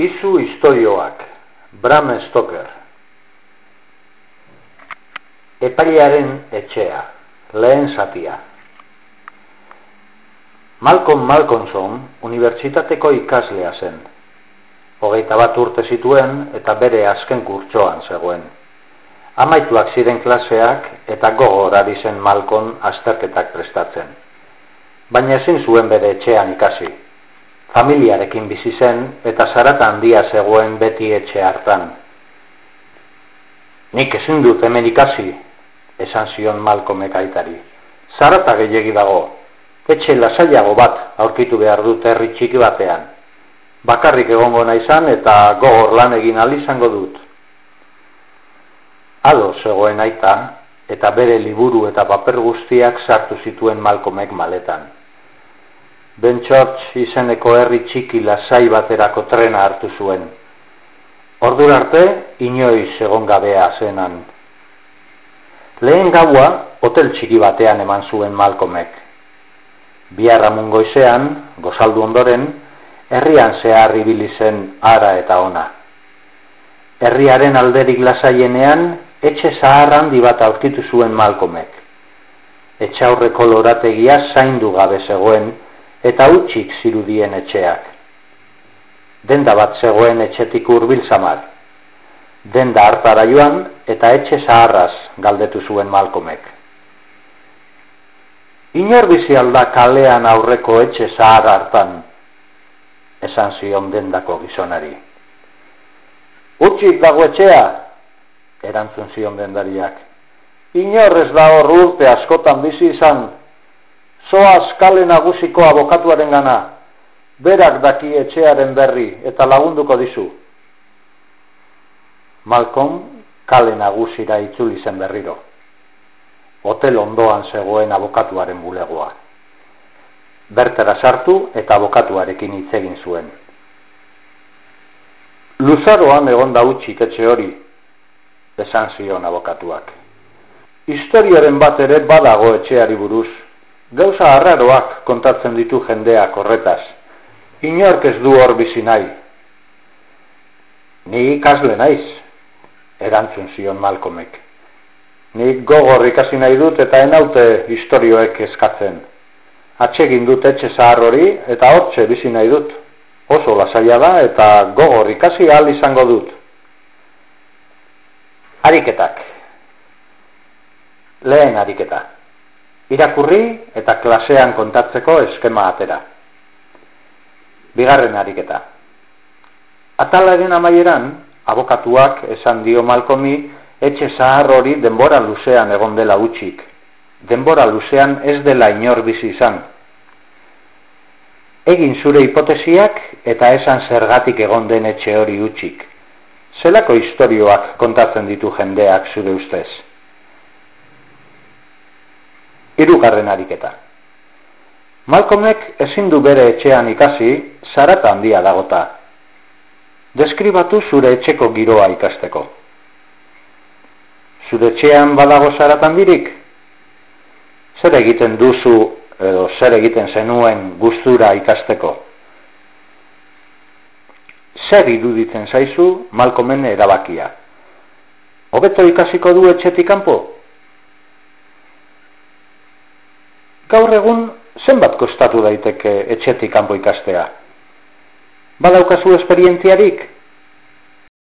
Izu historioak, Bram Stoker Epailearen etxea, lehen zatia Malcolm Malcolmson unibertsitateko ikaslea zen. Hogeita bat urte zituen eta bere azken kurtsoan zegoen. Amaituak ziren klaseak eta gogor ari zen Malcolm azterketak prestatzen. Baina ezin zuen bere etxean ikasi familiarekin bizi zen eta zarata handia zegoen beti etxe hartan. Nik ezin dut hemen ikasi, esan zion Malcolmek aitari. Zarata gehiegi dago, etxe lasaiago bat aurkitu behar dut herri txiki batean. Bakarrik egongo naizan eta gogor lan egin izango dut. Ado zegoen aita eta bere liburu eta paper guztiak sartu zituen Malcolmek maletan. Ben George izeneko herri txiki lasai baterako trena hartu zuen. Ordur arte, inoiz egon gabea zenan. Lehen gaua, hotel txiki batean eman zuen Malcolmek. Biarra mungoizean, gozaldu ondoren, herrian zehar ibili zen ara eta ona. Herriaren alderik lasaienean, etxe zahar handi bat aurkitu zuen Malcolmek. Etxaurreko lorategia zaindu gabe zegoen, eta utxik zirudien etxeak. Denda bat zegoen etxetik urbil samar. Denda hartara joan eta etxe zaharraz galdetu zuen Malkomek. Inor bizi alda kalean aurreko etxe zahar hartan, esan zion dendako gizonari. Utxik dago etxea, erantzun zion dendariak. Inor ez da hor urte askotan bizi izan, Zoaz kale nagusiko abokatuaren gana, berak daki etxearen berri eta lagunduko dizu. Malcolm kale nagusira itzuli zen berriro. Hotel ondoan zegoen abokatuaren bulegoa. Bertera sartu eta abokatuarekin hitz egin zuen. Luzaroan egon da utxik etxe hori, esan zion abokatuak. Historiaren bat ere badago etxeari buruz, Gauza arraroak kontatzen ditu jendeak horretaz. Inork ez du hor bizi nahi. Ni ikasle naiz, erantzun zion Malcolmek. Ni gogor ikasi nahi dut eta enaute historioek eskatzen. Atsegin dut etxe zahar hori eta hortxe bizi nahi dut. Oso lasaia da eta gogor ikasi ahal izango dut. Ariketak. Lehen ariketa irakurri eta klasean kontatzeko eskema atera. Bigarren ariketa. Atalaren amaieran, abokatuak esan dio malkomi etxe zahar hori denbora luzean egon dela utxik. Denbora luzean ez dela inor bizi izan. Egin zure hipotesiak eta esan zergatik egon den etxe hori utxik. Zelako istorioak kontatzen ditu jendeak zure ustez? Hirugarren ariketa. Malcolmek ezin du bere etxean ikasi, zarata handia dagota. Deskribatu zure etxeko giroa ikasteko. Zure etxean badago zaratan dirik? Zer egiten duzu edo zer egiten zenuen gustura ikasteko? Zer iruditzen zaizu Malcolmen erabakia? Hobeto ikasiko du etxetik kanpo? Gaur egun zenbat kostatu daiteke etxetik kanpo ikastea? Badaukazu esperientziarik?